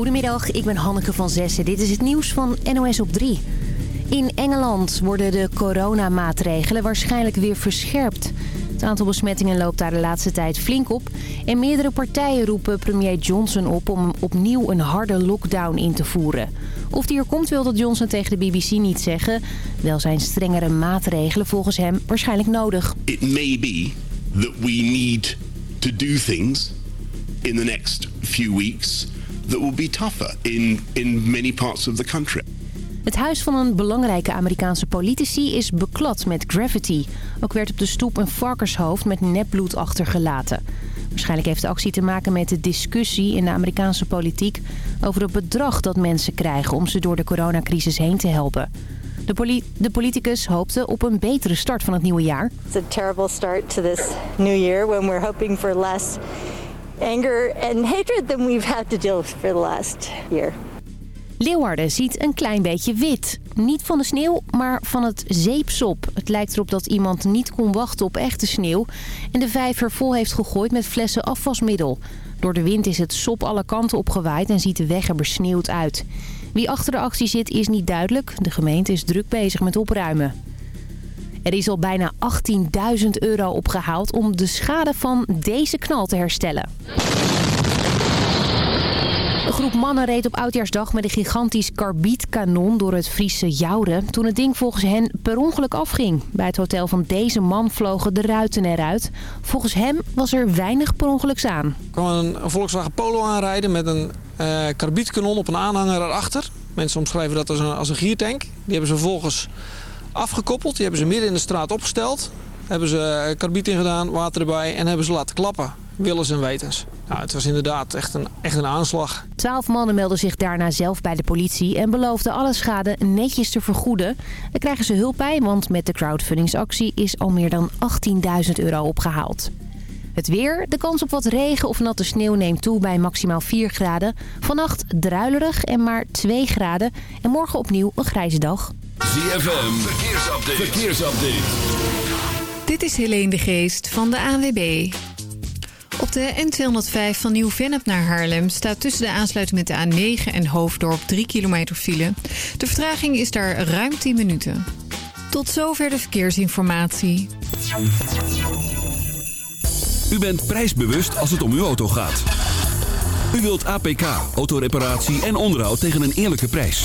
Goedemiddag, ik ben Hanneke van Zessen. Dit is het nieuws van NOS op 3. In Engeland worden de coronamaatregelen waarschijnlijk weer verscherpt. Het aantal besmettingen loopt daar de laatste tijd flink op. En meerdere partijen roepen premier Johnson op om opnieuw een harde lockdown in te voeren. Of die er komt wil dat Johnson tegen de BBC niet zeggen. Wel zijn strengere maatregelen volgens hem waarschijnlijk nodig. It may be that we need to do things in the next few weeks that will be tougher in, in many parts of the country. Het huis van een belangrijke Amerikaanse politici is beklad met graffiti. Ook werd op de stoep een varkenshoofd met nepbloed achtergelaten. Waarschijnlijk heeft de actie te maken met de discussie in de Amerikaanse politiek... over het bedrag dat mensen krijgen om ze door de coronacrisis heen te helpen. De, de, politicus hoopte op een betere start van het nieuwe jaar. It's a terrible start to this new year when we're hoping for less anger and hatred than we've had to deal for the last year. Leeuwarden ziet een klein beetje wit. Niet van de sneeuw, maar van het zeepsop. Het lijkt erop dat iemand niet kon wachten op echte sneeuw... en de vijver vol heeft gegooid met flessen afwasmiddel. Door de wind is het sop alle kanten opgewaaid en ziet de weg er besneeuwd uit. Wie achter de actie zit is niet duidelijk. De gemeente is druk bezig met opruimen. Er is al bijna 18.000 euro opgehaald om de schade van deze knal te herstellen. Een groep mannen reed op Oudjaarsdag met een gigantisch karbietkanon door het Friese Jouren... toen het ding volgens hen per ongeluk afging. Bij het hotel van deze man vlogen de ruiten eruit. Volgens hem was er weinig per ongeluks aan. Er kwam een, Volkswagen Polo aanrijden met een uh, karbietkanon op een aanhanger erachter. Mensen omschrijven dat als een, als een giertank. Die hebben ze vervolgens afgekoppeld. Die hebben ze midden in de straat opgesteld. Hebben ze eh, karbiet in gedaan, water erbij en hebben ze laten klappen. Willens en wetens. Nou, het was inderdaad echt een, echt een aanslag. Twaalf mannen melden zich daarna zelf bij de politie... en beloofden alle schade netjes te vergoeden. Daar krijgen ze hulp bij, want met de crowdfundingsactie... is al meer dan 18.000 euro opgehaald. Het weer, de kans op wat regen of natte sneeuw neemt toe bij maximaal 4 graden. Vannacht druilerig en maar 2 graden. En morgen opnieuw een grijze dag. ZFM, verkeersupdate. verkeersupdate. Dit is Helene de Geest van de ANWB. Op de N205 van Nieuw-Vennep naar Haarlem staat tussen de aansluiting met de A9 en Hoofddorp 3 kilometer file. De vertraging is daar ruim 10 minuten. Tot zover de verkeersinformatie. U bent prijsbewust als het om uw auto gaat. U wilt APK, autoreparatie en onderhoud tegen een eerlijke prijs.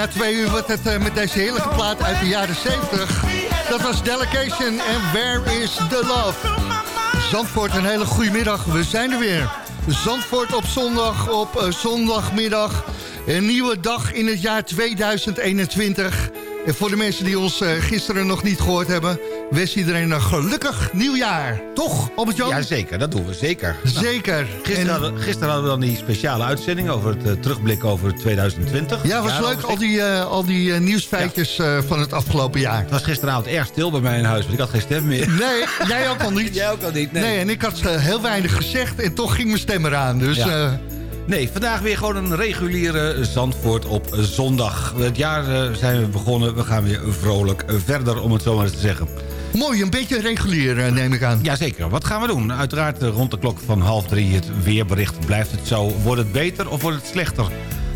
na twee uur wordt het eh, met deze heerlijke plaat uit de jaren 70. Dat was Delegation en Where is the Love? Zandvoort, een hele goede middag. We zijn er weer. Zandvoort op zondag, op eh, zondagmiddag. Een nieuwe dag in het jaar 2021. En voor de mensen die ons eh, gisteren nog niet gehoord hebben... wens iedereen een gelukkig nieuwjaar. Toch, Albert-Jan? Ja, zeker. Dat doen we. Zeker. Zeker. Gisteren, En- hadden, gisteren hadden we dan die speciale uitzending... over het eh, terugblik over 2020. Ja, was leuk, al die, eh, al die nieuwsfeitjes van het afgelopen jaar. Het was gisteravond erg stil bij mij in huis, want ik had geen stem meer. Nee, jij ook al niet. Jij ook al niet, Nee, nee. en ik had heel weinig gezegd en toch ging mijn stem eraan. Dus Ja. Nee, vandaag weer gewoon een reguliere Zandvoort op zondag. Het jaar eh, zijn we begonnen, we gaan weer vrolijk verder, om het zo maar eens te zeggen. mooi, een beetje regulier eh, neem ik aan. Jazeker, wat gaan we doen? Uiteraard eh, rond de klok van half drie het weerbericht. Blijft het zo? Wordt het beter of wordt het slechter?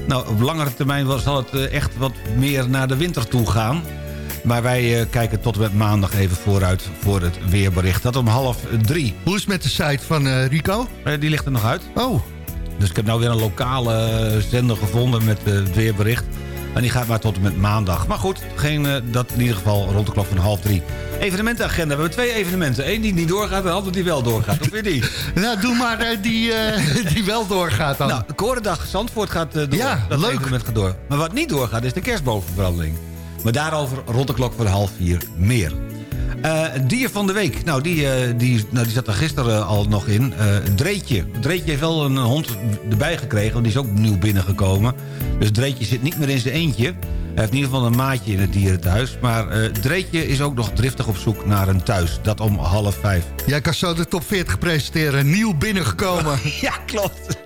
Nou, op langere termijn zal het echt wat meer naar de winter toe gaan. Maar wij kijken tot en met maandag even vooruit voor het weerbericht. Dat om half drie. Hoe is het met de site van Rico? Die ligt er nog uit. Oh, Dus ik heb nou weer een lokale zender gevonden met eh, het weerbericht. En die gaat maar tot en met maandag. Maar goed, geen, eh, dat in ieder geval rond de klok van half drie. Evenementenagenda. We hebben twee evenementen. Eén die niet doorgaat en de andere die wel doorgaat. Of weer die? nou doe maar eh, die, die wel doorgaat dan. Nou, de Korendag Zandvoort gaat door. Ja, dat leuk. evenement gaat door. Maar wat niet doorgaat is de kerstboomverbranding. Maar daarover rond de klok van half vier meer. Eh, dier van de week. Nou, die, eh, die, nou, die zat er gisteren al nog in. Eh, Dreetje. Dreetje heeft wel een hond erbij gekregen, want die is ook nieuw binnengekomen. Dus Dreetje zit niet meer in zijn eentje. Hij heeft in ieder geval een maatje in het dierenthuis. Maar eh, Dreetje is ook nog driftig op zoek naar een thuis. Dat om half vijf. Jij kan zo de top 40 presenteren. Nieuw binnengekomen. Ja, klopt.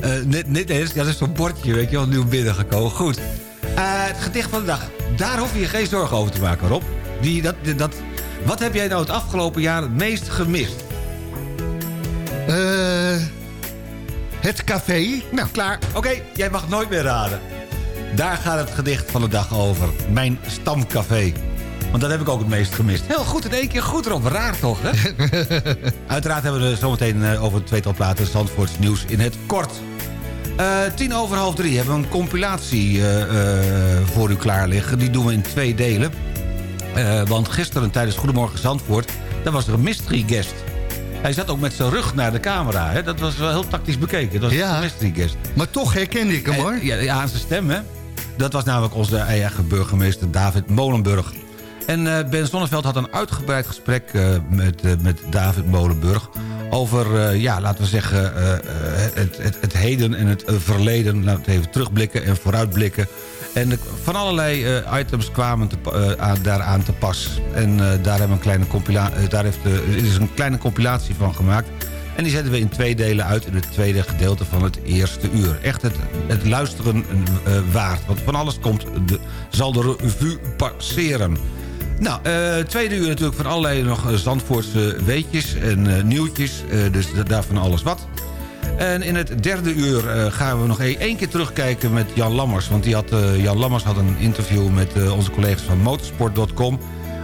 Eh net, net, dat is- dat is zo'n bordje, weet je wel, nieuw binnengekomen. Goed. Eh, het gedicht van de dag. Daar hoef je je geen zorgen over te maken, Rob. Die, dat, dat, wat heb jij nou het afgelopen jaar het meest gemist? Eh, het café. Nou, klaar. Oké, jij mag nooit meer raden. Daar gaat het gedicht van de dag over. Mijn stamcafé. Want dat heb ik ook het meest gemist. Heel goed, in één keer goed erop. Raar toch, hè? Uiteraard hebben we er zometeen eh, over het tweetal platen... Zandvoorts nieuws in het kort. Eh, tien over half drie hebben we een compilatie eh, voor u klaar liggen. Die doen we in twee delen. Eh, want gisteren tijdens Goedemorgen Zandvoort... daar was er een mystery guest. Hij zat ook met zijn rug naar de camera. Hè? Dat was wel heel tactisch bekeken. Dat was Ja. een mystery guest. Maar toch herkende ik hem hoor. Ja, ja, aan zijn stem, hè. Dat was namelijk onze eigen burgemeester David Molenburg. En eh, Ben Zonneveld had een uitgebreid gesprek eh, met, met David Molenburg... over, ja, laten we zeggen, het, het, het heden en het verleden. Laten we even terugblikken en vooruitblikken. En van allerlei eh, items kwamen te, eh, aan, daaraan te pas. En eh, daar, hebben een kleine daar heeft, is een kleine compilatie van gemaakt. En die zetten we in twee delen uit in het tweede gedeelte van het eerste uur. Echt het, het luisteren waard. Want van alles komt de, zal de revue passeren. Nou, eh, tweede uur natuurlijk van allerlei nog Zandvoortse weetjes en nieuwtjes. dus da- daarvan alles wat. En in het derde uur eh, gaan we nog e- één keer terugkijken met Jan Lammers. Want die had, eh, Jan Lammers had een interview met eh, onze collega's van motorsport.com...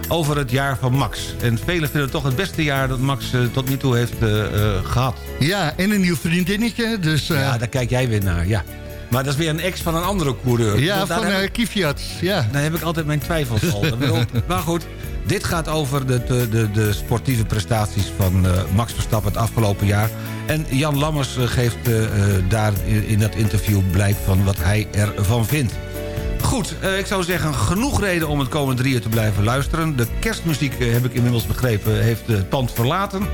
over het jaar van Max. En velen vinden het toch het beste jaar dat Max tot nu toe heeft eh, eh, gehad. Ja, en een nieuw vriendinnetje. Dus, Ja, daar kijk jij weer naar, ja. Maar dat is weer een ex van een andere coureur. ja, van ik- Kiviat. Ja. daar heb ik altijd mijn twijfels al. Maar goed, dit gaat over de, de, de, sportieve prestaties van eh, Max Verstappen het afgelopen jaar. En Jan Lammers eh, geeft eh, daar in, dat interview blijk van wat hij ervan vindt. Goed, ik zou zeggen, genoeg reden om het komende drie uur te blijven luisteren. De kerstmuziek, heb ik inmiddels begrepen, heeft het pand verlaten.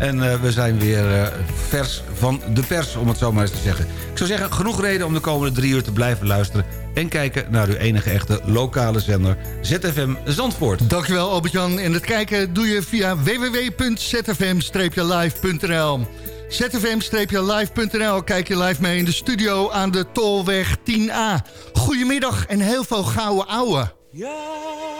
En eh, we zijn weer eh, vers van de pers, om het zo maar eens te zeggen. Ik zou zeggen, genoeg reden om de komende drie uur te blijven luisteren... en kijken naar uw enige echte lokale zender ZFM Zandvoort. Dankjewel Albert-Jan. En het kijken doe je via www.zfm-live.nl zfm-live.nl Kijk je live mee in de studio aan de Tolweg 10A. Goedemiddag en heel veel gouden ouwe. Young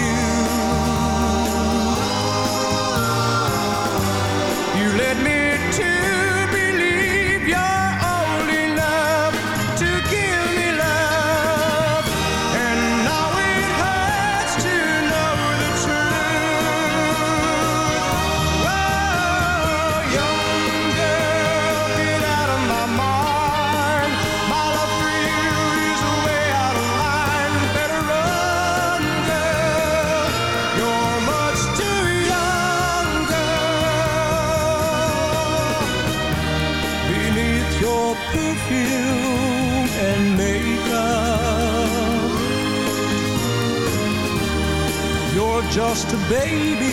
Just a baby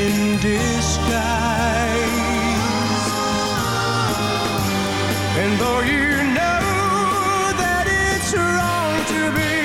in disguise. And though you know that it's wrong to be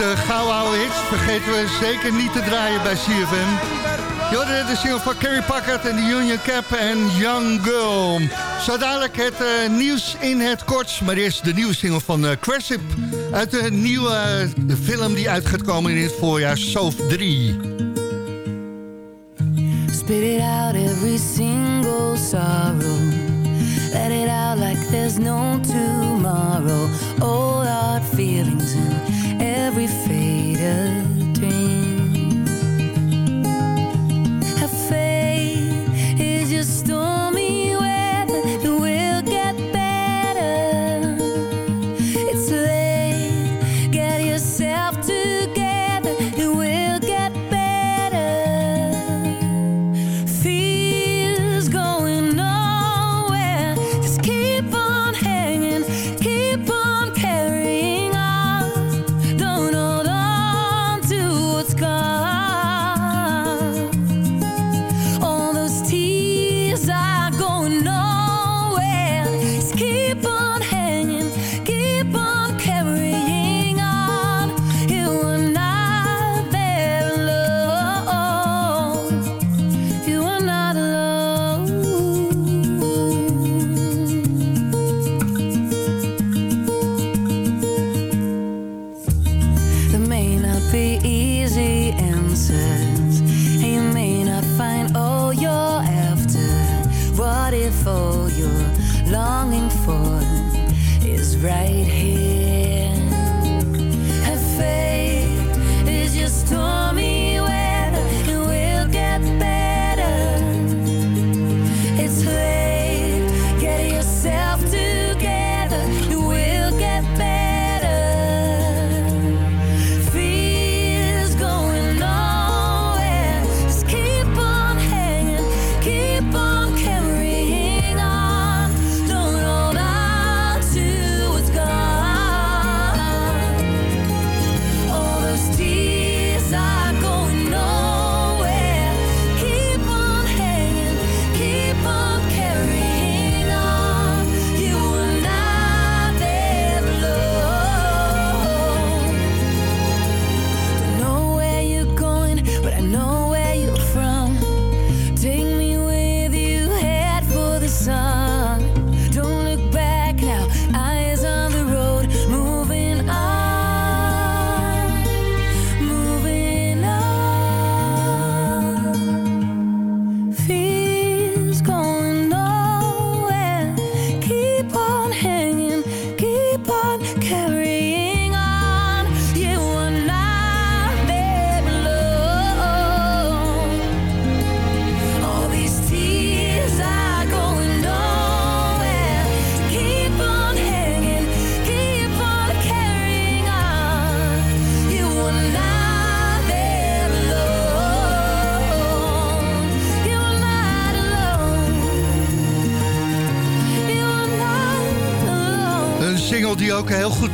de gouden oude hits vergeten we zeker niet te draaien bij CFM. Jorden, de single van Carrie Packard en de Union Cap en Young Girl. Zo dadelijk het eh, nieuws in het kort. Maar eerst de nieuwe single van uh. Uit de nieuwe film die uit gaat komen in het voorjaar, Sof 3. Spit it out every single sorrow. Let it out like there's no tomorrow. All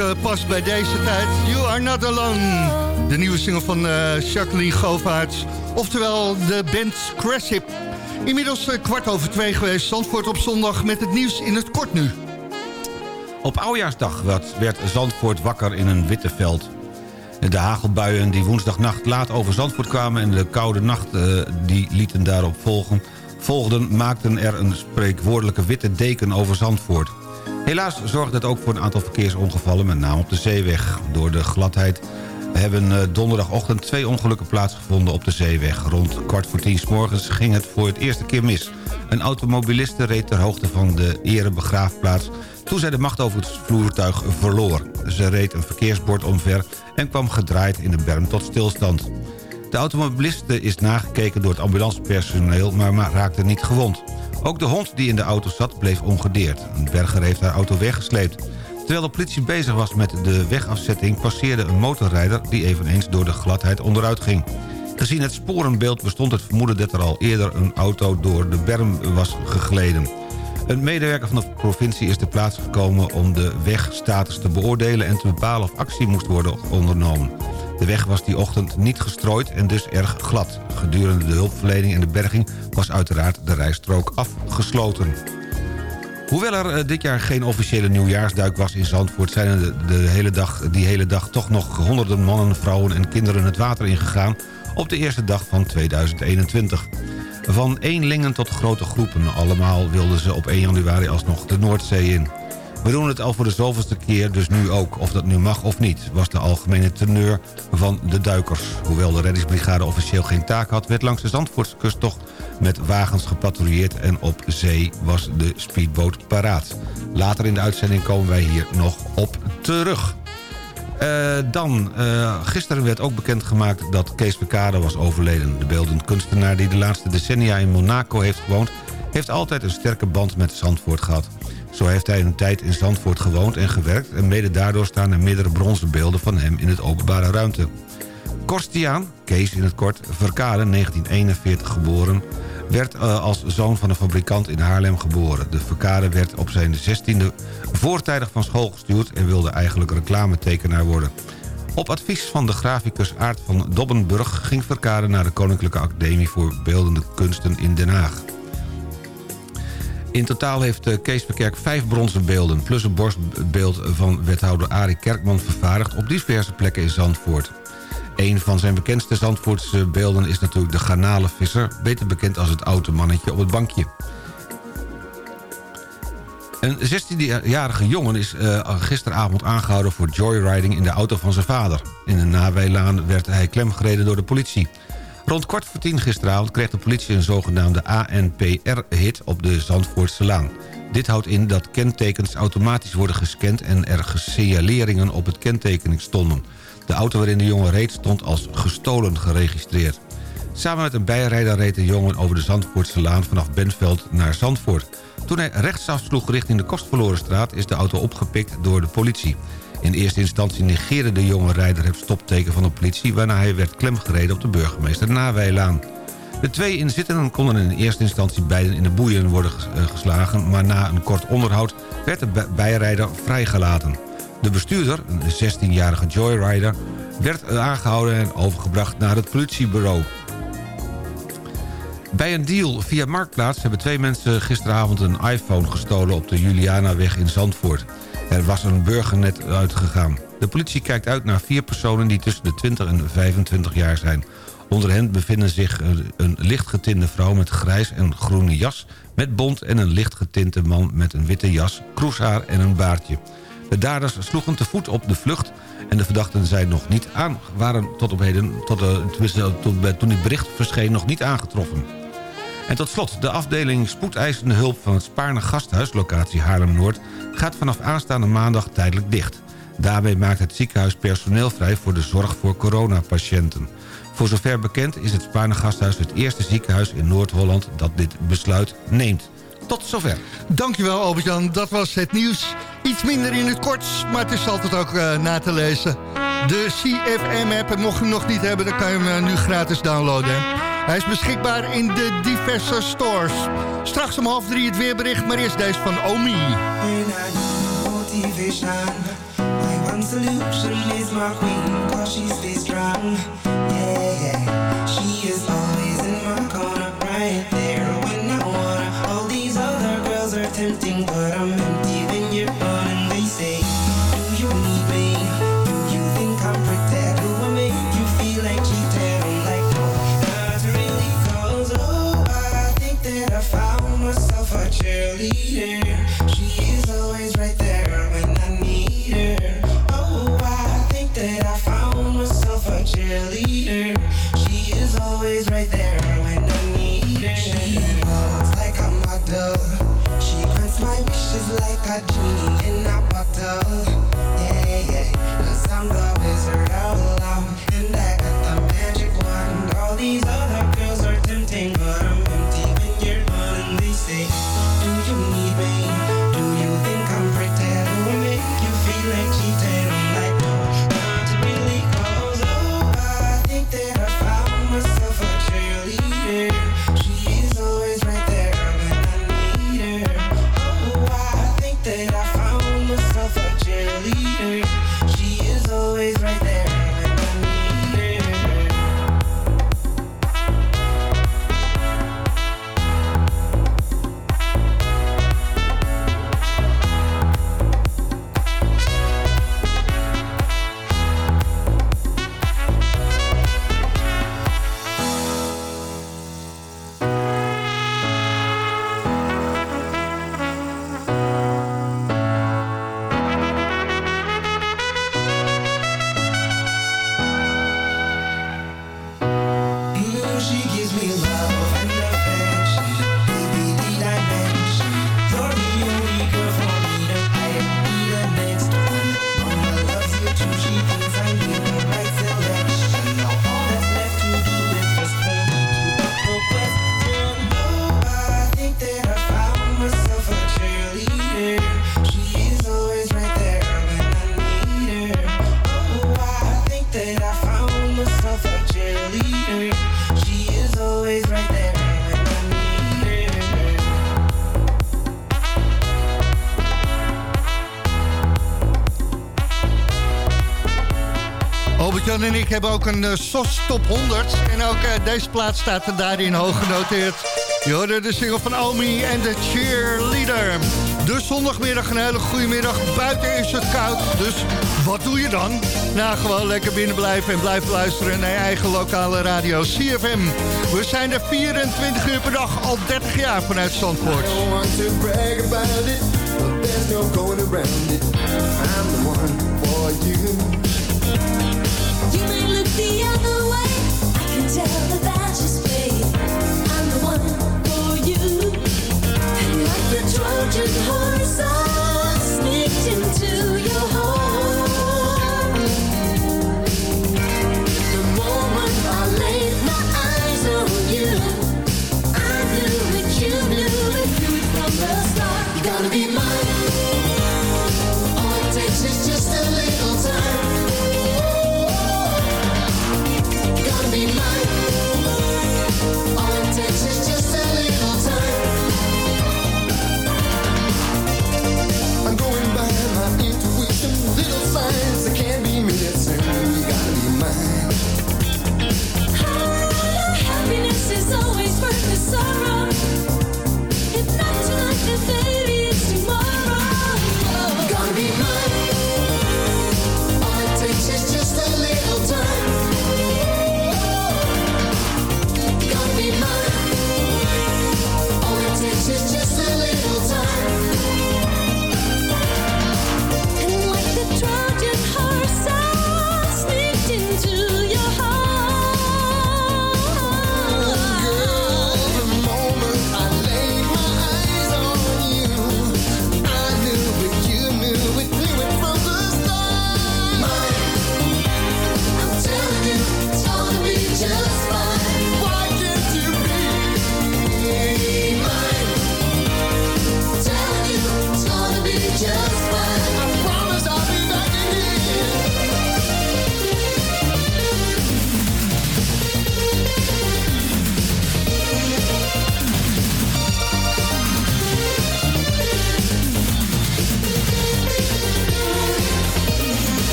goed eh, past bij deze tijd. You Are Not Alone. De nieuwe single van eh, Jacqueline Govaerts. Oftewel de band Craship. Inmiddels eh, kwart over twee geweest. Zandvoort op zondag met het nieuws in het kort nu. Op Oudjaarsdag werd- Zandvoort wakker in een witte veld. De hagelbuien die woensdagnacht laat over Zandvoort kwamen... en de koude nacht die lieten daarop volgen, volgden... maakten er een spreekwoordelijke witte deken over Zandvoort. Helaas zorgde het ook voor een aantal verkeersongevallen... met name op de zeeweg. Door de gladheid hebben eh, donderdagochtend twee ongelukken plaatsgevonden op de zeeweg. Rond kwart voor tien s morgens ging het voor het eerste keer mis. Een automobiliste reed ter hoogte van de erebegraafplaats... toen zij de macht over het voertuig verloor. Ze reed een verkeersbord omver en kwam gedraaid in de berm tot stilstand. De automobiliste is nagekeken door het ambulancepersoneel... maar raakte niet gewond. Ook de hond die in de auto zat bleef ongedeerd. Een berger heeft haar auto weggesleept. Terwijl de politie bezig was met de wegafzetting... passeerde een motorrijder die eveneens door de gladheid onderuit ging. Gezien het sporenbeeld bestond het vermoeden dat er al eerder een auto door de berm was gegleden. Een medewerker van de provincie is ter plaatse gekomen om de wegstatus te beoordelen... en te bepalen of actie moest worden ondernomen. De weg was die ochtend niet gestrooid en dus erg glad. Gedurende de hulpverlening en de berging was uiteraard de rijstrook afgesloten. Hoewel er eh, dit jaar geen officiële nieuwjaarsduik was in Zandvoort... zijn de, de hele dag, die hele dag toch nog honderden mannen, vrouwen en kinderen het water ingegaan... op de eerste dag van 2021. Van eenlingen tot grote groepen. Allemaal wilden ze op 1 januari alsnog de Noordzee in. We doen het al voor de zoveelste keer, dus nu ook. Of dat nu mag of niet, was de algemene teneur van de duikers. Hoewel de reddingsbrigade officieel geen taak had... werd langs de Zandvoortse kust toch met wagens gepatrouilleerd... en op zee was de speedboot paraat. Later in de uitzending komen wij hier nog op terug. Uh, dan, uh, gisteren werd ook bekendgemaakt dat Kees Verkade was overleden. De beeldend kunstenaar die de laatste decennia in Monaco heeft gewoond... heeft altijd een sterke band met Zandvoort gehad. Zo heeft hij een tijd in Zandvoort gewoond en gewerkt... en mede daardoor staan er meerdere bronzen beelden van hem in het openbare ruimte. Korstiaan, Kees in het kort, Verkade, 1941 geboren... werd uh, als zoon van een fabrikant in Haarlem geboren. De Verkade werd op zijn 16e voortijdig van school gestuurd... en wilde eigenlijk reclametekenaar worden. Op advies van de graficus Aart van Dobbenburg... ging Verkade naar de Koninklijke Academie voor Beeldende Kunsten in Den Haag. In totaal heeft eh, Kees Verkerk vijf bronzen beelden... plus een borstbeeld van wethouder Arie Kerkman vervaardigd... op diverse plekken in Zandvoort. Een van zijn bekendste Zandvoortse beelden is natuurlijk de garnalenvisser... beter bekend als het oude mannetje op het bankje. Een 16-jarige jongen is uh, gisteravond aangehouden voor joyriding in de auto van zijn vader. In de Nawijlaan werd hij klemgereden door de politie. Rond kwart voor tien gisteravond kreeg de politie een zogenaamde ANPR-hit op de Zandvoortse Laan. Dit houdt in dat kentekens automatisch worden gescand en er signaleringen op het kentekening stonden. De auto waarin de jongen reed stond als gestolen geregistreerd. Samen met een bijrijder reed de jongen over de Zandvoortse Laan vanaf Benveld naar Zandvoort. Toen hij rechtsaf sloeg richting de Kostverlorenstraat is de auto opgepikt door de politie. In eerste instantie negeerde de jonge rijder het stopteken van de politie... waarna hij werd klemgereden op de burgemeester Nawijlaan. De twee inzittenden konden in eerste instantie beiden in de boeien worden eh, geslagen... maar na een kort onderhoud werd de bijrijder vrijgelaten. De bestuurder, een 16-jarige joyrider, werd aangehouden en overgebracht naar het politiebureau. Bij een deal via Marktplaats hebben twee mensen gisteravond een iPhone gestolen op de Julianaweg in Zandvoort. Er was een burgernet uitgegaan. De politie kijkt uit naar vier personen die tussen de 20 en 25 jaar zijn. Onder hen bevinden zich een lichtgetinte vrouw met grijs en groene jas... met bont en een lichtgetinte man met een witte jas, kroeshaar en een baardje. De daders sloegen te voet op de vlucht... en de verdachten zijn nog niet aan, waren tot op heden, tot, tot, toen dit bericht verscheen, nog niet aangetroffen. En tot slot, de afdeling spoedeisende hulp van het Spaarne Gasthuis... locatie Haarlem-Noord, gaat vanaf aanstaande maandag tijdelijk dicht. Daarbij maakt het ziekenhuis personeel vrij voor de zorg voor coronapatiënten. Voor zover bekend is het Spaarne Gasthuis het eerste ziekenhuis in Noord-Holland... dat dit besluit neemt. Tot zover. Dankjewel Albert-Jan, dat was het nieuws. Iets minder in het kort, maar het is altijd ook uh, na te lezen. De CFM-app, mocht je hem nog niet hebben, dan kan je hem uh, nu gratis downloaden. Hij is beschikbaar in de diverse stores. Straks om half drie het weerbericht, maar eerst deze van Omi. Hebben ook een uh, SOS Top 100. En ook uh, deze plaat staat er daarin hoog genoteerd. Je hoorde de single van Omi en de Cheerleader. Dus zondagmiddag een hele goede middag. Buiten is het koud, dus wat doe je dan? Nou, gewoon lekker binnen blijven en blijven luisteren naar je eigen lokale radio CFM. We zijn er 24 uur per dag, al 30 jaar vanuit Zandvoort. I Trojan horse,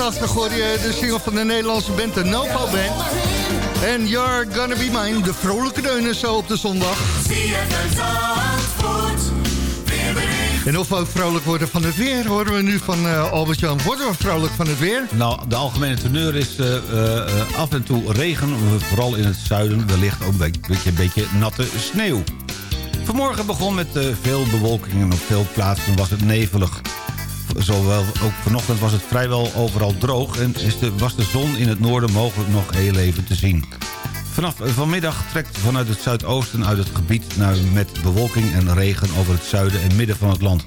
1986 hoor je de single van de Nederlandse band, de Novo Band. En You're Gonna Be Mine, de vrolijke deunen zo op de zondag. En of we ook vrolijk worden van het weer, horen we nu van eh, Albert-Jan. Worden we vrolijk van het weer? Nou, de algemene teneur is eh, eh, af en toe regen. Vooral in het zuiden. Wellicht ook een beetje, een beetje natte sneeuw. Vanmorgen begon met veel bewolking en op veel plaatsen was het nevelig. Zowel ook vanochtend was het vrijwel overal droog... en is de, was de zon in het noorden mogelijk nog heel even te zien. Vanaf vanmiddag trekt vanuit het zuidoosten uit het gebied... Naar, met bewolking en regen over het zuiden en midden van het land.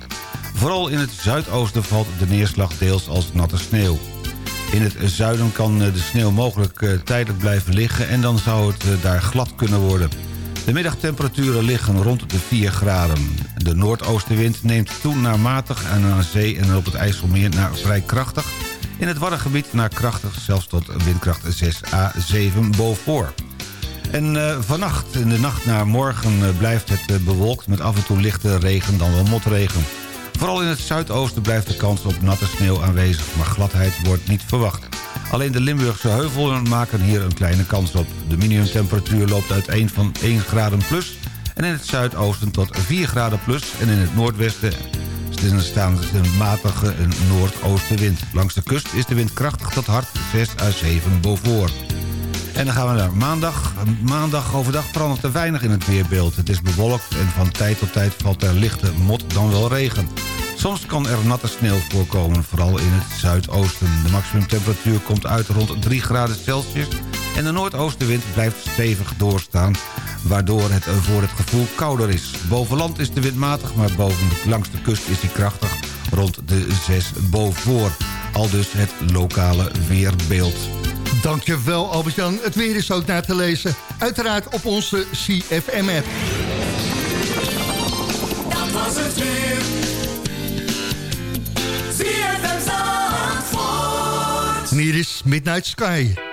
Vooral in het zuidoosten valt de neerslag deels als natte sneeuw. In het zuiden kan eh, de sneeuw mogelijk eh, tijdelijk blijven liggen... en dan zou het eh, daar glad kunnen worden. De middagtemperaturen liggen rond de 4 graden. De noordoostenwind neemt toe naar matig en aan zee en op het IJsselmeer naar vrij krachtig. In het Waddengebied naar krachtig, zelfs tot windkracht 6 à 7 boven. En eh, vannacht, in de nacht naar morgen, eh, blijft het eh, bewolkt... met af en toe lichte regen, dan wel motregen. Vooral in het zuidoosten blijft de kans op natte sneeuw aanwezig... maar gladheid wordt niet verwacht. Alleen de Limburgse heuvelen maken hier een kleine kans op. De minimumtemperatuur loopt uiteen van 1 graden plus... en in het zuidoosten tot 4 graden plus... en in het noordwesten en staan een matige noordoostenwind. Langs de kust is de wind krachtig tot hard 6 à 7 boven. En dan gaan we naar maandag. Maandag overdag verandert er weinig in het weerbeeld. Het is bewolkt en van tijd tot tijd valt er lichte mot dan wel regen. Soms kan er natte sneeuw voorkomen, vooral in het zuidoosten. De maximumtemperatuur komt uit rond 3 graden Celsius... en de noordoostenwind blijft stevig doorstaan... waardoor het voor het gevoel kouder is. Boven land is de wind matig, maar boven langs de kust is hij krachtig... rond de 6 boven. Al dus het lokale weerbeeld. Dankjewel Albert-Jan. Het weer is ook na te lezen. Uiteraard op onze CFM-app. Dat was het weer. Hier is Midnight Sky.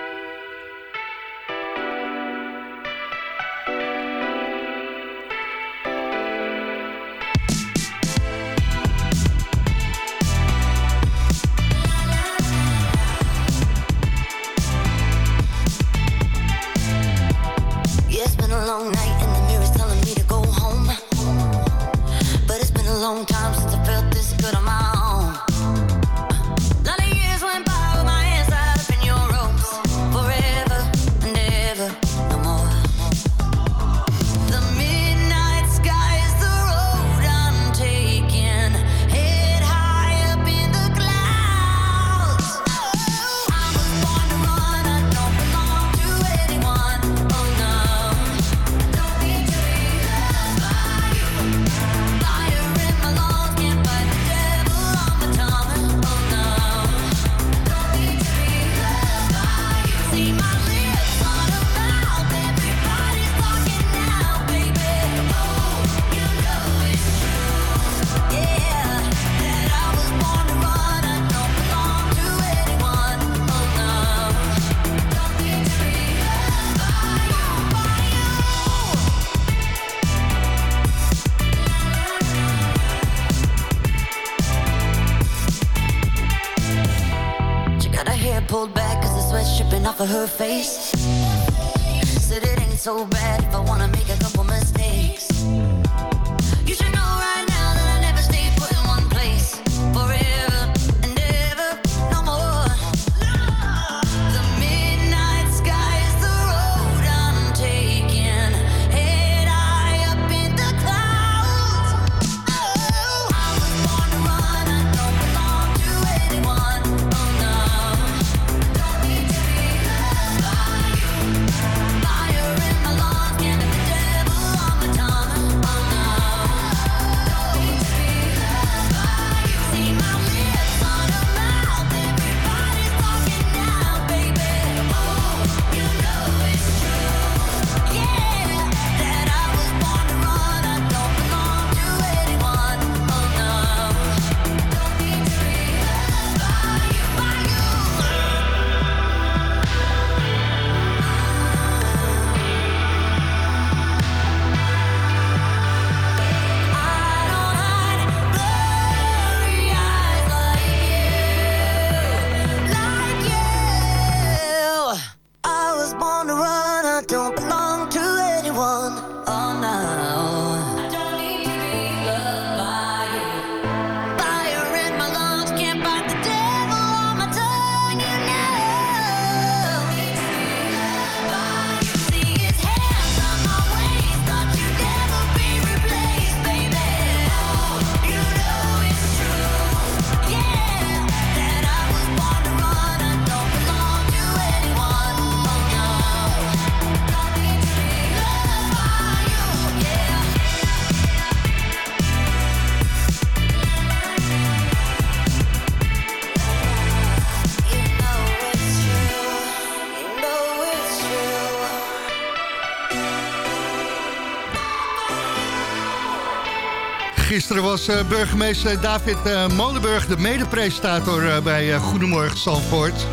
Gisteren was eh, burgemeester David eh, Molenburg de medepresentator eh, bij Goedemorgen Zandvoort.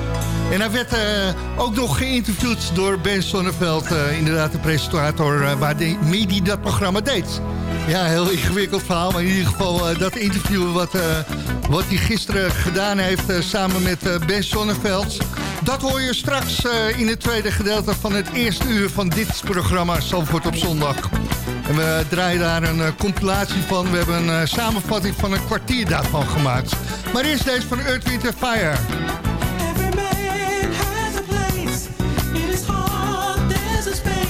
En hij werd ook nog geïnterviewd door Ben Sonneveld, inderdaad de presentator waarmee hij dat programma deed. Ja, heel ingewikkeld verhaal, maar in ieder geval dat interview wat, wat hij gisteren gedaan heeft samen met Ben Sonneveld. Dat hoor je straks in het tweede gedeelte van het eerste uur van dit programma Zandvoort op zondag. En we draaien daar een eh, compilatie van. We hebben een eh, samenvatting van een kwartier daarvan gemaakt. Maar eerst deze van Earth, Wind Fire.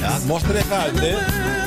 Ja, het moest er even uit, hè?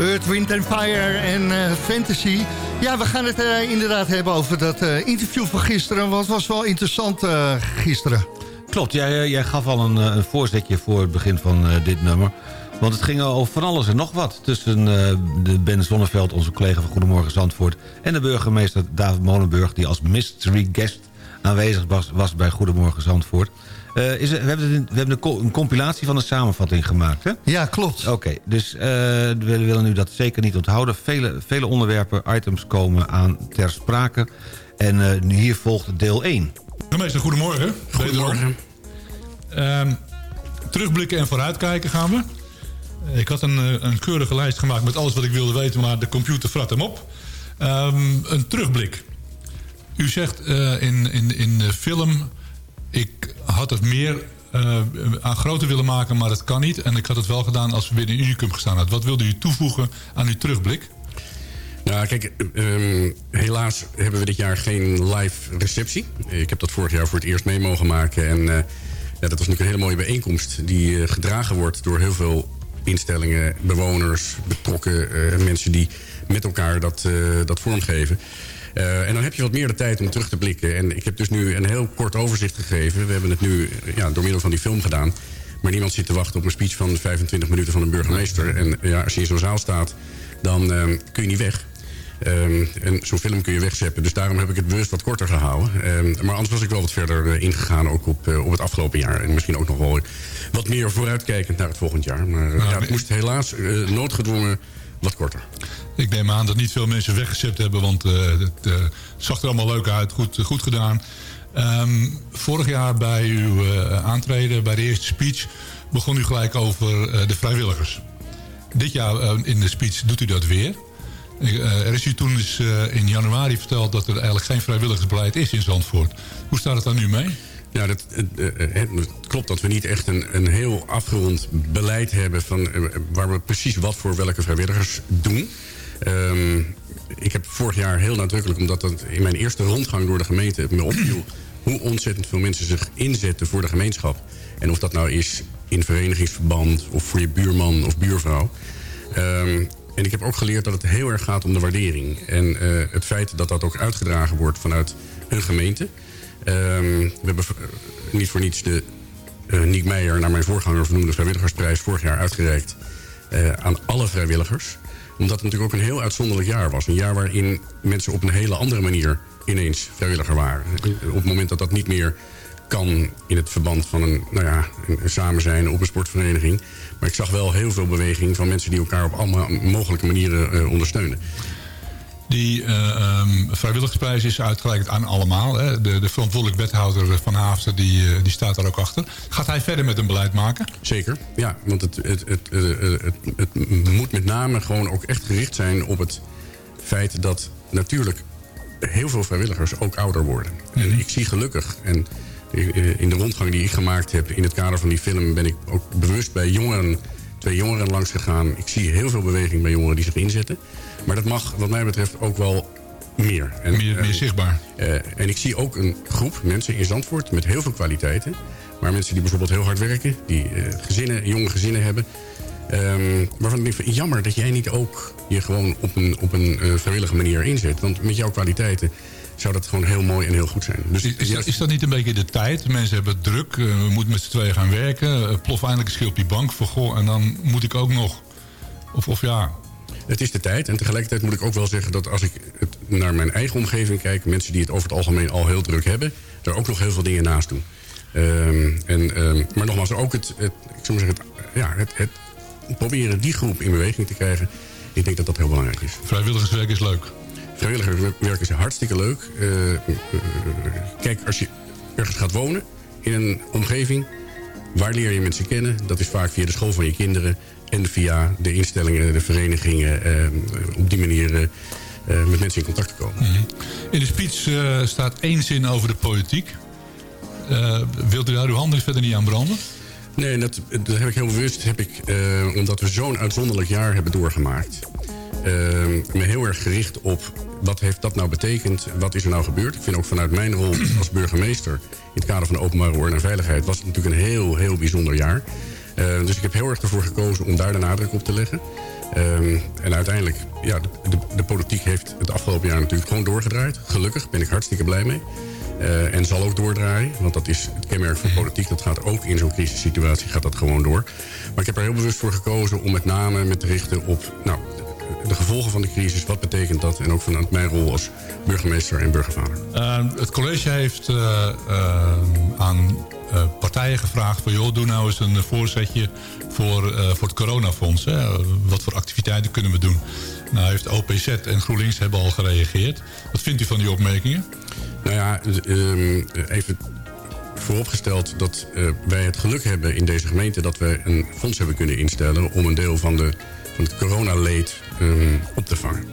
Earth, Wind and Fire en eh, Fantasy. Ja, we gaan het eh, inderdaad hebben over dat eh, interview van gisteren. Want het was wel interessant gisteren. Klopt, jij, jij gaf al een, een voorzetje voor het begin van dit nummer. Want het ging over van alles en nog wat... tussen de Ben Zonneveld, onze collega van Goedemorgen Zandvoort... en de burgemeester David Molenburg... die als mystery guest aanwezig was, was bij Goedemorgen Zandvoort. Eh, is er, we hebben, een, we hebben een, co- een compilatie van de samenvatting gemaakt, hè? Ja, klopt. Oké, dus eh, we willen u dat zeker niet onthouden. Vele, vele onderwerpen, items komen aan ter sprake. En eh, hier volgt deel 1. Meester, goedemorgen. Goedemorgen. Ehm, terugblikken en vooruitkijken gaan we. Ik had een, een keurige lijst gemaakt met alles wat ik wilde weten... maar de computer frat hem op. Ehm, een terugblik. U zegt eh, in, in, in de film... ik had het meer eh, aan groter willen maken, maar dat kan niet. En ik had het wel gedaan als we binnen Unicum gestaan hadden. Wat wilde u toevoegen aan uw terugblik? Nou, kijk, ehm, helaas hebben we dit jaar geen live receptie. Ik heb dat vorig jaar voor het eerst mee mogen maken. En eh, ja, dat was natuurlijk een hele mooie bijeenkomst... die gedragen wordt door heel veel instellingen, bewoners, betrokken mensen... die met elkaar dat, dat vormgeven. Eh, en dan heb je wat meer de tijd om terug te blikken. En ik heb dus nu een heel kort overzicht gegeven. We hebben het nu eh, ja, door middel van die film gedaan. Maar niemand zit te wachten op een speech van 25 minuten van een burgemeester. En ja, als je in zo'n zaal staat, dan eh, kun je niet weg. Ehm, en zo'n film kun je wegzeppen. Dus daarom heb ik het bewust wat korter gehouden. Ehm, maar anders was ik wel wat verder ingegaan, ook op, op het afgelopen jaar. En misschien ook nog wel wat meer vooruitkijkend naar het volgend jaar. Maar eh, ja, het moest helaas noodgedwongen wat korter. Ik neem aan dat niet veel mensen weggezept hebben, want eh, het eh, zag er allemaal leuk uit. Goed, goed gedaan. Ehm, vorig jaar bij uw eh, aantreden, bij de eerste speech, begon u gelijk over eh, de vrijwilligers. Dit jaar eh, in de speech doet u dat weer. Eh, er is u toen eh, in januari verteld dat er eigenlijk geen vrijwilligersbeleid is in Zandvoort. Hoe staat het daar nu mee? Ja, dat, eh, eh, het klopt dat we niet echt een, een heel afgerond beleid hebben... Van, eh, waar we precies wat voor welke vrijwilligers doen. Ehm, ik heb vorig jaar heel nadrukkelijk, omdat dat in mijn eerste rondgang door de gemeente me opviel... hoe ontzettend veel mensen zich inzetten voor de gemeenschap. En of dat nou is in verenigingsverband of voor je buurman of buurvrouw. Ehm, en ik heb ook geleerd dat het heel erg gaat om de waardering. En eh, het feit dat dat ook uitgedragen wordt vanuit een gemeente... Ehm, we hebben eh, niet voor niets de uh, Meijer... naar mijn voorganger vernoemde vrijwilligersprijs vorig jaar uitgereikt... aan alle vrijwilligers. Omdat het natuurlijk ook een heel uitzonderlijk jaar was. Een jaar waarin mensen op een hele andere manier ineens vrijwilliger waren. Op het moment dat dat niet meer kan in het verband van een, nou ja, een, samen zijn op een sportvereniging. Maar ik zag wel heel veel beweging van mensen die elkaar op allemaal mogelijke manieren eh, ondersteunen. Die eh, ehm, vrijwilligersprijs is uitgereikt aan allemaal. Hè. De, de verantwoordelijk wethouder van Haafden die, eh, die staat daar ook achter. Gaat hij verder met een beleid maken? Zeker, ja. Want het, het, het, eh, het, het moet met name gewoon ook echt gericht zijn op het feit dat natuurlijk heel veel vrijwilligers ook ouder worden. En ik zie gelukkig, en in de rondgang die ik gemaakt heb in het kader van die film ben ik ook bewust bij jongeren, twee jongeren langs gegaan. Ik zie heel veel beweging bij jongeren die zich inzetten. Maar dat mag wat mij betreft ook wel meer. En, Meer, meer eh, zichtbaar. eh, en ik zie ook een groep mensen in Zandvoort met heel veel kwaliteiten. Maar mensen die bijvoorbeeld heel hard werken, die eh, gezinnen, jonge gezinnen hebben. ehm, waarvan ik denk van jammer dat jij niet ook je gewoon op een, op een eh, vrijwillige manier inzet. Want met jouw kwaliteiten zou dat gewoon heel mooi en heel goed zijn. Dus Is, dat, is dat niet een beetje de tijd? Mensen hebben het druk, we moeten met z'n tweeën gaan werken. plof eindelijk een schil op die bank voor goh, en dan moet ik ook nog. Of, of ja, Het is de tijd. En tegelijkertijd moet ik ook wel zeggen dat als ik het naar mijn eigen omgeving kijk... mensen die het over het algemeen al heel druk hebben... er ook nog heel veel dingen naast doen. Ehm, en, ehm, maar nogmaals, ook het, het, ik zou maar zeggen, het, ja, het, het proberen die groep in beweging te krijgen... ik denk dat dat heel belangrijk is. vrijwilligerswerk is leuk. Vrijwilligerswerk is hartstikke leuk. Eh, eh, kijk, als je ergens gaat wonen in een omgeving... waar leer je mensen kennen? Dat is vaak via de school van je kinderen... en via de instellingen, de verenigingen... eh, op die manier eh, eh, met mensen in contact te komen. In de speech staat één zin over de politiek. Wilt u daar uw handen verder niet aan branden? Nee, dat, dat heb ik heel bewust. Heb ik, omdat we zo'n uitzonderlijk jaar hebben doorgemaakt. me heel erg gericht op wat heeft dat nou betekend? Wat is er nou gebeurd? Ik vind ook vanuit mijn rol als burgemeester... in het kader van de openbare orde en veiligheid... was het natuurlijk een heel, heel bijzonder jaar. Eh, dus ik heb heel erg ervoor gekozen om daar de nadruk op te leggen. Ehm, en uiteindelijk, ja, de, politiek heeft het afgelopen jaar natuurlijk gewoon doorgedraaid. Gelukkig ben ik hartstikke blij mee. Eh, en zal ook doordraaien, want dat is het kenmerk van politiek. Dat gaat ook in zo'n crisissituatie gaat dat gewoon door. Maar ik heb er heel bewust voor gekozen om met name met te richten op nou, de, gevolgen van de crisis. Wat betekent dat? En ook vanuit mijn rol als burgemeester en burgervader. Eh, het college heeft eh, aan eh, partijen gevraagd... van joh, doe nou eens een voorzetje voor, eh, voor het coronafonds. Hè. Eh, Wat voor activiteiten kunnen we doen? Nou heeft OPZ en GroenLinks hebben al gereageerd. Wat vindt u van die opmerkingen? Nou ja, ehm, even vooropgesteld dat eh, wij het geluk hebben in deze gemeente... dat we een fonds hebben kunnen instellen om een deel van, de, van het coronaleed ehm, op te vangen.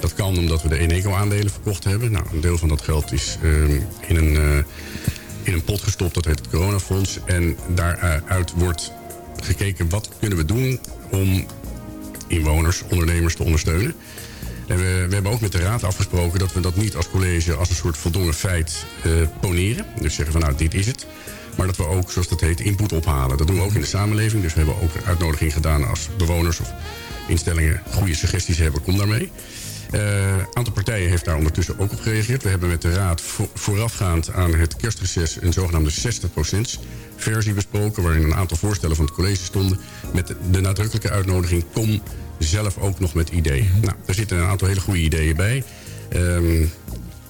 Dat kan omdat we de Eneco-aandelen verkocht hebben. Nou, een deel van dat geld is ehm, in, een, eh, in een pot gestopt, dat heet het coronafonds. En daaruit wordt gekeken wat kunnen we doen om inwoners, ondernemers te ondersteunen. En we, hebben ook met de raad afgesproken dat we dat niet als college als een soort voldongen feit eh, poneren. Dus zeggen van nou, dit is het. Maar dat we ook, zoals dat heet, input ophalen. Dat doen we ook in de samenleving. Dus we hebben ook een uitnodiging gedaan als bewoners of instellingen goede suggesties hebben. Kom daarmee. Een aantal partijen heeft daar ondertussen ook op gereageerd. We hebben met de raad vo- voorafgaand aan het kerstreces een zogenaamde 60% versie besproken... waarin een aantal voorstellen van het college stonden... met de, nadrukkelijke uitnodiging... kom zelf ook nog met ideeën. Nou, daar zitten een aantal hele goede ideeën bij. Ehm,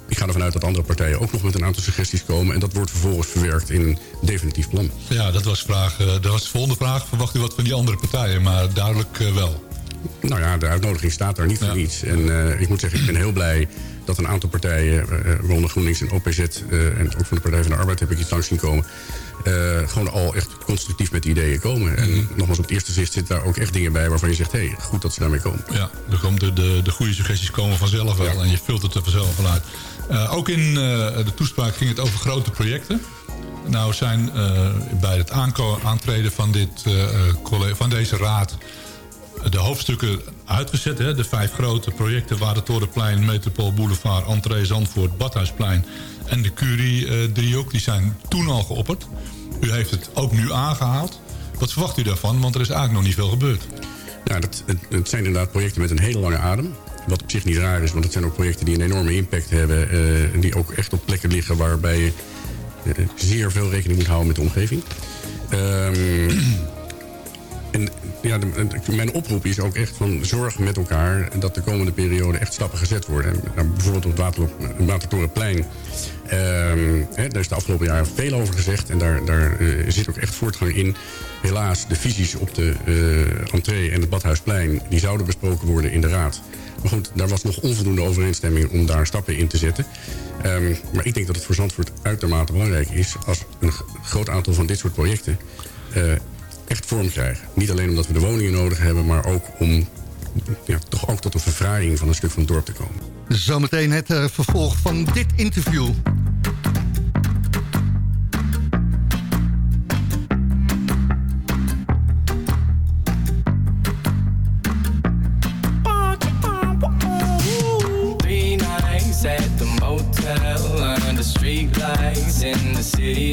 ik ga ervan uit dat andere partijen ook nog met een aantal suggesties komen... en dat wordt vervolgens verwerkt in een definitief plan. Ja, dat was, vraag, eh, dat was de volgende vraag. Verwacht u wat van die andere partijen? Maar duidelijk eh, wel. Nou ja, de uitnodiging staat daar niet voor niets. En eh, ik moet zeggen, ik ben heel blij dat een aantal partijen... waaronder GroenLinks en OPZ en ook van de Partij van de Arbeid... heb ik iets langs zien komen... gewoon al echt constructief met ideeën komen. En nogmaals, op het eerste zicht zitten daar ook echt dingen bij... waarvan je zegt, hé, hey, goed dat ze daarmee komen. Ja, de, de, de goede suggesties komen vanzelf wel. En je vult het er vanzelf wel uit. Ook in de toespraak ging het over grote projecten. Nou zijn bij het aantreden van, dit, van deze raad... de hoofdstukken uitgezet. Hè? De vijf grote projecten Watertorenplein, Metropool Boulevard... Entree Zandvoort, Badhuisplein en de Curie-driehoek... die zijn toen al geopperd. U heeft het ook nu aangehaald. Wat verwacht u daarvan? Want er is eigenlijk nog niet veel gebeurd. Ja, dat, het, het zijn inderdaad projecten met een hele lange adem. Wat op zich niet raar is, want het zijn ook projecten die een enorme impact hebben. eh, en die ook echt op plekken liggen waarbij je eh, zeer veel rekening moet houden met de omgeving. Ehm, en ja, mijn oproep is ook echt van zorg met elkaar dat de komende periode echt stappen gezet worden. En, nou, bijvoorbeeld op het Water, Watertorenplein. ehm, daar is de afgelopen jaren veel over gezegd en daar, daar eh, zit ook echt voortgang in. Helaas, de visies op de eh entree en het Badhuisplein... die zouden besproken worden in de Raad. Maar goed, daar was nog onvoldoende overeenstemming om daar stappen in te zetten. Ehm, maar ik denk dat het voor Zandvoort uitermate belangrijk is... als een groot aantal van dit soort projecten eh, echt vorm krijgen. Niet alleen omdat we de woningen nodig hebben... maar ook om ja, toch ook tot een verfraaiing van een stuk van het dorp te komen. Zometeen het eh, vervolg van dit interview. At the motel under in the city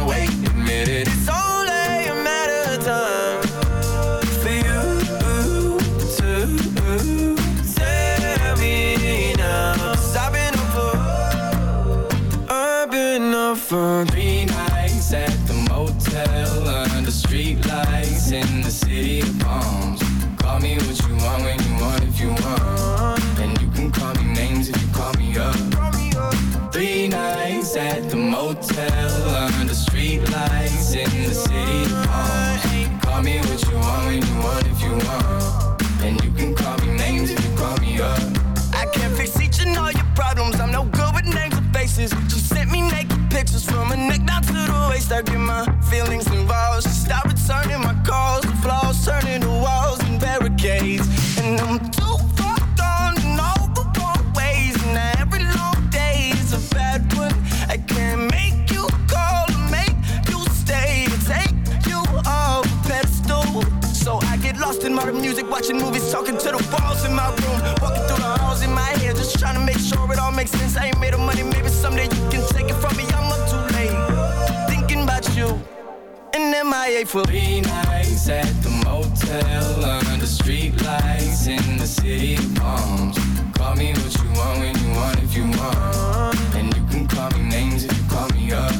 at the motel under street lights in the city of palms. Call me what you want when you want if you want. And you can call me names if you call me up.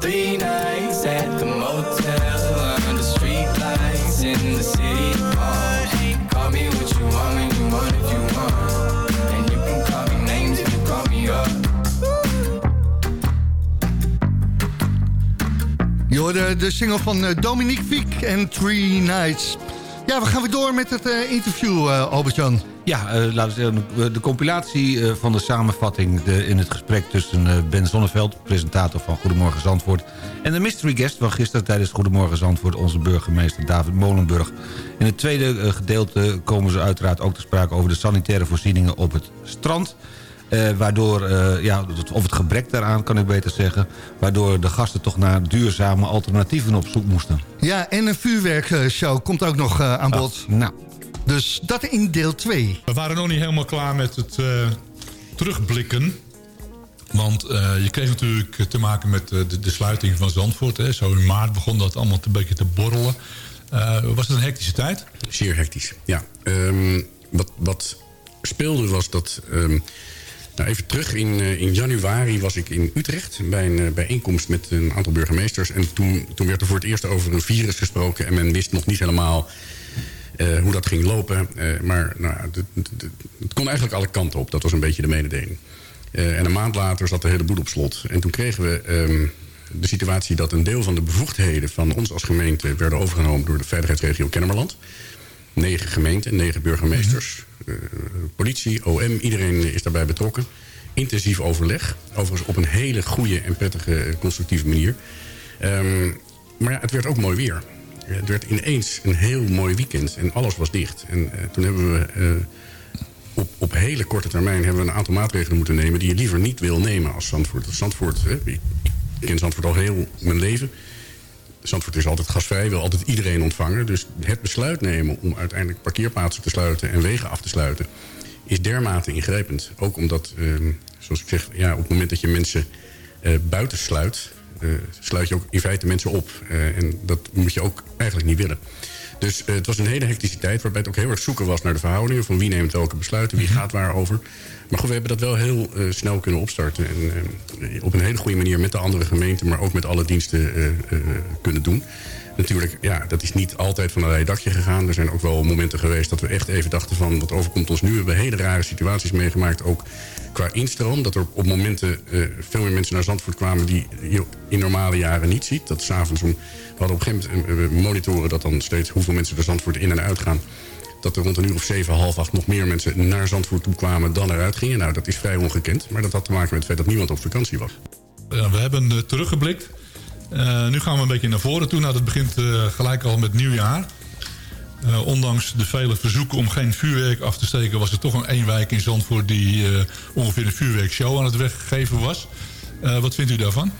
Three nights at the motel under street lights in the city of palms. Call me what you want when you want if you want. And you can call me names if you call me up. Je hoorde de single van eh, Dominique En Three Nights. Ja, we gaan weer door met het eh, interview, eh Albert-Jan. Ja, eh, laten we zeggen, de- compilatie van de samenvatting de, in het gesprek tussen Ben Zonneveld, presentator van Goedemorgen Zandvoort, en de mystery guest van gisteren tijdens Goedemorgen Zandvoort, onze burgemeester David Molenburg. In het tweede gedeelte komen ze uiteraard ook te sprake over de sanitaire voorzieningen op het strand. Eh, waardoor, eh, ja, of het gebrek daaraan kan ik beter zeggen... waardoor de gasten toch naar duurzame alternatieven op zoek moesten. Ja, en een vuurwerkshow komt ook nog eh, aan bod. nou. Dus dat in deel 2. We waren nog niet helemaal klaar met het eh, terugblikken. Want eh, je kreeg natuurlijk te maken met eh, de, de sluiting van Zandvoort. Hè. Zo in maart begon dat allemaal een beetje te borrelen. Eh, was het een hectische tijd? Zeer hectisch, ja. Ehm, wat, wat speelde was dat... ehm, nou even terug, in, eh, in januari was ik in Utrecht... bij een eh, bijeenkomst met een aantal burgemeesters. En toen, toen werd er voor het eerst over een virus gesproken... en men wist nog niet helemaal eh, hoe dat ging lopen. Maar nou, het- kon eigenlijk alle kanten op. Dat was een beetje de mededeling. En een maand later zat de hele boel op slot. En toen kregen we ehm, de situatie dat een deel van de bevoegdheden... van ons als gemeente werden overgenomen door de veiligheidsregio Kennemerland. Negen gemeenten, negen burgemeesters, eh, politie, OM, iedereen is daarbij betrokken. Intensief overleg, overigens op een hele goede en prettige, constructieve manier. Ehm, maar ja, het werd ook mooi weer. het werd ineens een heel mooi weekend en alles was dicht. En eh, toen hebben we eh, op, op hele korte termijn hebben we een aantal maatregelen moeten nemen... die je liever niet wil nemen als Zandvoort. Zandvoort, ik ken Zandvoort al heel mijn leven. Zandvoort is altijd gasvrij, wil altijd iedereen ontvangen. Dus het besluit nemen om uiteindelijk parkeerplaatsen te sluiten... en wegen af te sluiten, is dermate ingrijpend. Ook omdat, eh, zoals ik zeg, ja, op het moment dat je mensen eh, buiten sluit... eh, sluit je ook in feite mensen op. Eh, en dat moet je ook eigenlijk niet willen. Dus eh, het was een hele hectische tijd waarbij het ook heel erg zoeken was naar de verhoudingen... van wie neemt welke besluiten, wie gaat waar over. Maar goed, we hebben dat wel heel snel kunnen opstarten. En op een hele goede manier met de andere gemeenten... maar ook met alle diensten kunnen doen. Natuurlijk, ja, dat is niet altijd van een dakje gegaan. Er zijn ook wel momenten geweest dat we echt even dachten van... wat overkomt ons nu? We hebben hele rare situaties meegemaakt, ook qua instroom. Dat er op momenten eh, veel meer mensen naar Zandvoort kwamen... die je in normale jaren niet ziet. Dat s'avonds om... We hadden op een gegeven moment eh, monitoren dat dan steeds... hoeveel mensen er Zandvoort in en uit gaan dat er rond een uur of zeven, half acht nog meer mensen naar Zandvoort toe kwamen dan eruit gingen. Nou, dat is vrij ongekend. Maar dat had te maken met het feit dat niemand op vakantie was. We hebben eh, teruggeblikt. Eh, nu gaan we een beetje naar voren toe. Nou, dat begint eh, gelijk al met nieuwjaar. Eh, ondanks de vele verzoeken om geen vuurwerk af te steken... was er toch een één wijk in Zandvoort die ongeveer een vuurwerkshow aan het weggeven was. Wat vindt u daarvan?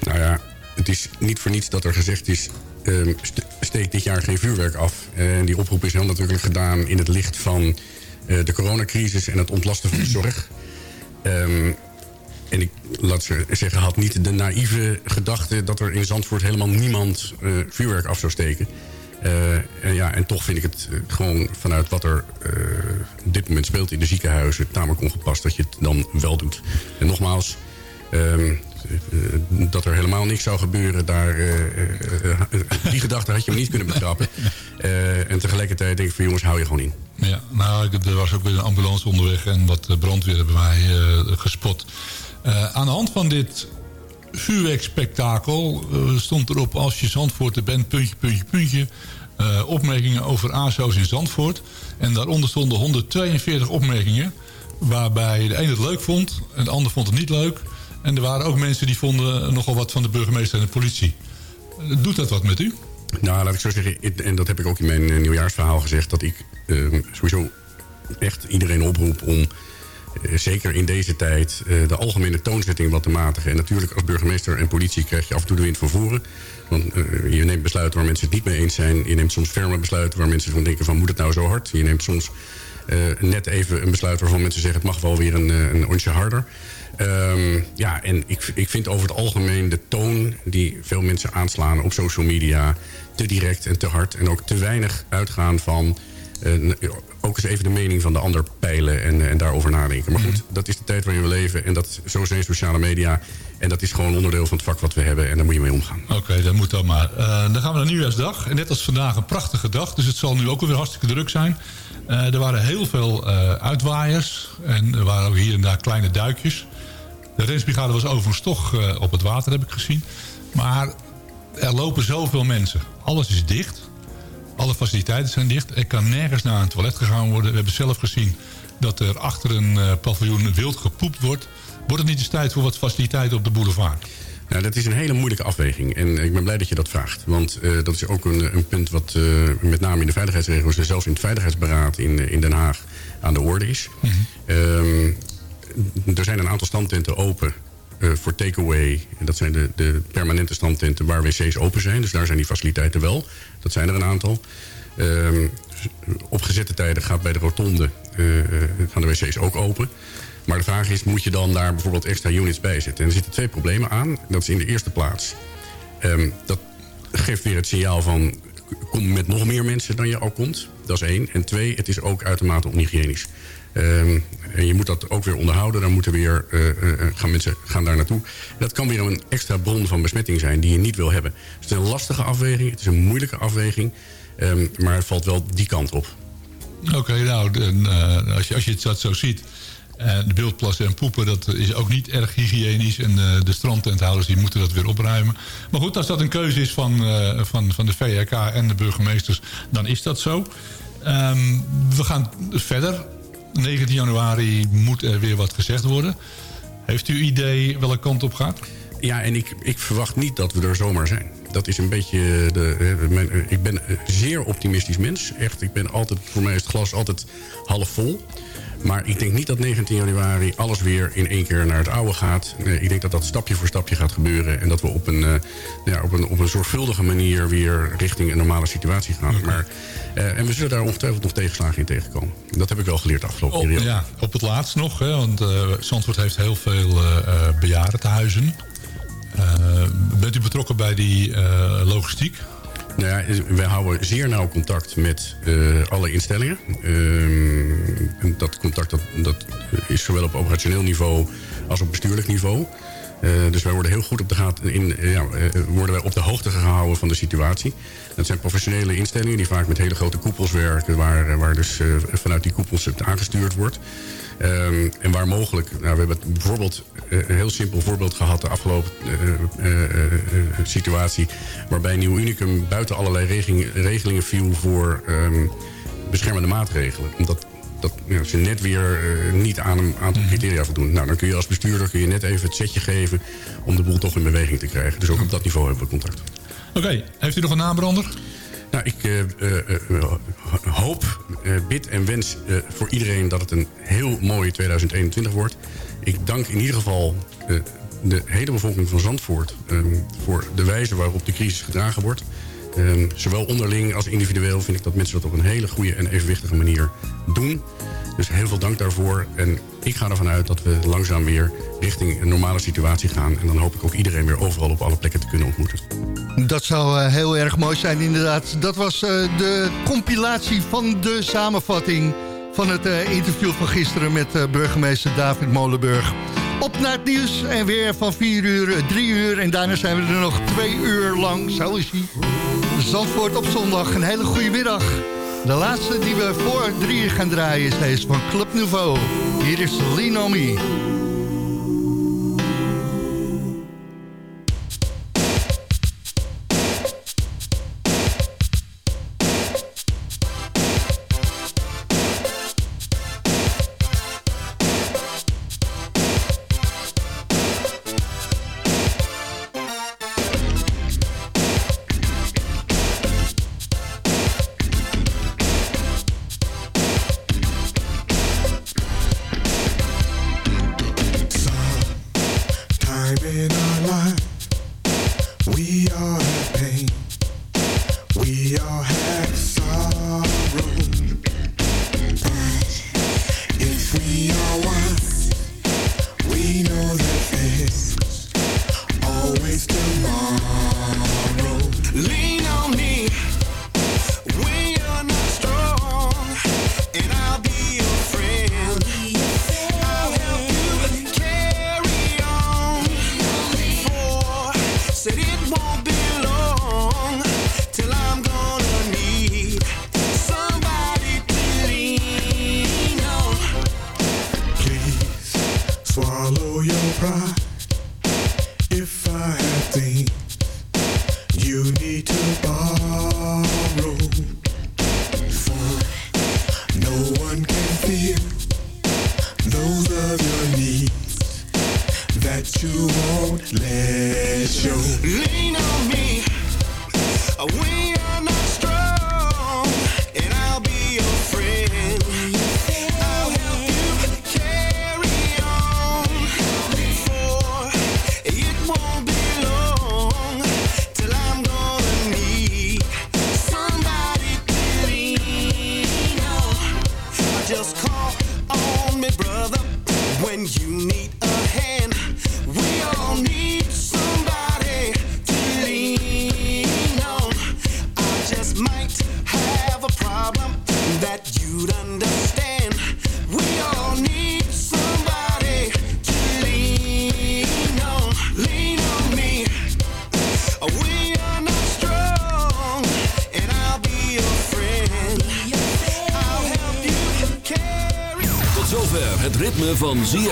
Nou ja, het is niet voor niets dat er gezegd is... ehm, st- steek dit jaar geen vuurwerk af. En die oproep is heel natuurlijk gedaan in het licht van de coronacrisis... en het ontlasten van de zorg. Ehm, en ik laat ze zeggen, had niet de naïeve gedachte... dat er in Zandvoort helemaal niemand eh, vuurwerk af zou steken. Eh, en, ja, en toch vind ik het eh, gewoon vanuit wat er op dit moment speelt in de ziekenhuizen... tamelijk ongepast dat je het dan wel doet. En nogmaals, ehm, eh, dat er helemaal niks zou gebeuren... Daar, die gedachte had je me niet kunnen betrappen. En tegelijkertijd denk ik van jongens, hou je gewoon in. Ja, nou, er was ook weer een ambulance onderweg en wat brandweer hebben mij eh, gespot. Eh, aan de hand van dit vuurwerkspektakel eh, stond erop... als je Zandvoort er bent, puntje, puntje, puntje... eh, opmerkingen over ASO's in Zandvoort. En daaronder stonden 142 opmerkingen... waarbij de een het leuk vond en de ander vond het niet leuk. En er waren ook mensen die vonden nogal wat van de burgemeester en de politie. Doet dat wat met u? Nou, laat ik zo zeggen, en dat heb ik ook in mijn nieuwjaarsverhaal gezegd... dat ik sowieso echt iedereen oproep om, zeker in deze tijd... eh, de algemene toonzetting wat te matigen. En natuurlijk als burgemeester en politie krijg je af en toe de wind van voren. Want eh, je neemt besluiten waar mensen het niet mee eens zijn. Je neemt soms ferme besluiten waar mensen van denken van... moet het nou zo hard? Je neemt soms eh, net even een besluit waarvan mensen zeggen... het mag wel weer een, eh, een harder. Ehm, ja, en ik, ik vind over het algemeen de toon die veel mensen aanslaan op social media... te direct en te hard en ook te weinig uitgaan van... eh, ook eens even de mening van de ander peilen en, eh, en daarover nadenken. Maar goed, dat is de tijd waarin we leven en dat, zo zijn sociale media. En dat is gewoon onderdeel van het vak wat we hebben en daar moet je mee omgaan. Oké, dat moet dan maar. Eh, dan gaan we naar Nieuwjaarsdag. En net als vandaag een prachtige dag. Dus het zal nu ook weer hartstikke druk zijn. Eh, er waren heel veel uitwaaiers. En er waren ook hier en daar kleine duikjes. De rensbrigade was overigens toch op het water, heb ik gezien. Maar er lopen zoveel mensen. Alles is dicht. Alle faciliteiten zijn dicht. Er kan nergens naar een toilet gegaan worden. We hebben zelf gezien dat er achter een eh, paviljoen wild gepoept wordt. Wordt het niet eens tijd voor wat faciliteiten op de boulevard? Nou, dat is een hele moeilijke afweging. En ik ben blij dat je dat vraagt. Want eh, dat is ook een, een punt wat eh, met name in de veiligheidsregels... en zelfs in het Veiligheidsberaad in, in Den Haag aan de orde is. Ehm, er zijn een aantal standtenten open voor takeaway. En Dat zijn de, de permanente standtenten waar wc's open zijn. Dus daar zijn die faciliteiten wel. Dat zijn er een aantal. Ehm, op gezette tijden gaat bij de rotonde eh, eh, gaan de wc's ook open. Maar de vraag is, moet je dan daar bijvoorbeeld extra units bij zetten? En er zitten twee problemen aan. Dat is in de eerste plaats. ehm, dat geeft weer het signaal van... kom met nog meer mensen dan je al komt. Dat is één. En twee, het is ook uitermate onhygiënisch. Ehm, en je moet dat ook weer onderhouden. Dan moeten weer, eh, eh, gaan mensen gaan daar naartoe. Dat kan weer een extra bron van besmetting zijn die je niet wil hebben. Het is een lastige afweging. Het is een moeilijke afweging. Ehm, maar het valt wel die kant op. Oké, nou, eh, als, je, als je dat zo ziet... eh, de beeldplassen en poepen, dat is ook niet erg hygiënisch. En eh, de strandtenthouders die moeten dat weer opruimen. Maar goed, als dat een keuze is van, eh, van, van de VRK en de burgemeesters... dan is dat zo. Ehm, we gaan verder. 19 januari moet er weer wat gezegd worden. Heeft u idee welke kant op gaat? Ja, en ik, ik verwacht niet dat we er zomaar zijn. dat is een beetje... De, ik ben een zeer optimistisch mens. Echt, ik ben altijd, voor mij is het glas altijd half vol. Maar ik denk niet dat 19 januari alles weer in één keer naar het oude gaat. Nee, ik denk dat dat stapje voor stapje gaat gebeuren. En dat we op een, eh, ja, op een, op een zorgvuldige manier weer richting een normale situatie gaan. Maar, eh, en we zullen daar ongetwijfeld nog tegenslagen in tegenkomen. Dat heb ik wel geleerd afgelopen Op, periode. ja, op het laatst nog, hè, want eh Zandvoort heeft heel veel eh eh, bejaardentehuizen. Eh, bent u betrokken bij die logistiek? Nou ja, wij houden zeer nauw contact met eh, alle instellingen. Ehm, dat contact dat, dat is zowel op operationeel niveau als op bestuurlijk niveau. Eh, dus wij worden heel goed op de, in, eh, ja, worden wij op de hoogte gehouden van de situatie. Dat zijn professionele instellingen die vaak met hele grote koepels werken... waar, waar dus vanuit die koepels het aangestuurd wordt. Ehm, en waar mogelijk, nou, we hebben bijvoorbeeld eh, een heel simpel voorbeeld gehad... de afgelopen eh, eh, situatie... waarbij Nieuw Unicum buiten allerlei regeling- regelingen viel... voor ehm, beschermende maatregelen. Omdat dat ja, ze net weer niet aan een aantal criteria voldoen. Nou, dan kun je als bestuurder kun je net even het setje geven... om de boel toch in beweging te krijgen. Dus ook op dat niveau hebben we contact. Oké, heeft u nog een nabrander? Nou, ik eh, eh, eh, hoop, bid en wens voor iedereen dat het een heel mooi 2021 wordt. Ik dank in ieder geval de hele bevolking van Zandvoort... eh, voor de wijze waarop de crisis gedragen wordt. Eh, zowel onderling als individueel vind ik dat mensen dat op een hele goede en evenwichtige manier doen. Dus heel veel dank daarvoor. En ik ga ervan uit dat we langzaam weer richting een normale situatie gaan. En dan hoop ik ook iedereen weer overal op alle plekken te kunnen ontmoeten. Dat zou eh, heel erg mooi zijn, inderdaad. Dat was eh, de compilatie van de samenvatting... van het eh, interview van gisteren met burgemeester David Molenburg. Op naar het nieuws en weer van 4 uur, 3 uur... en daarna zijn we er nog 2 uur lang. Zo is hij. Zandvoort op zondag. Een hele goede middag. De laatste die we voor 3 uur gaan draaien is deze van Club Nouveau. Hier is Lean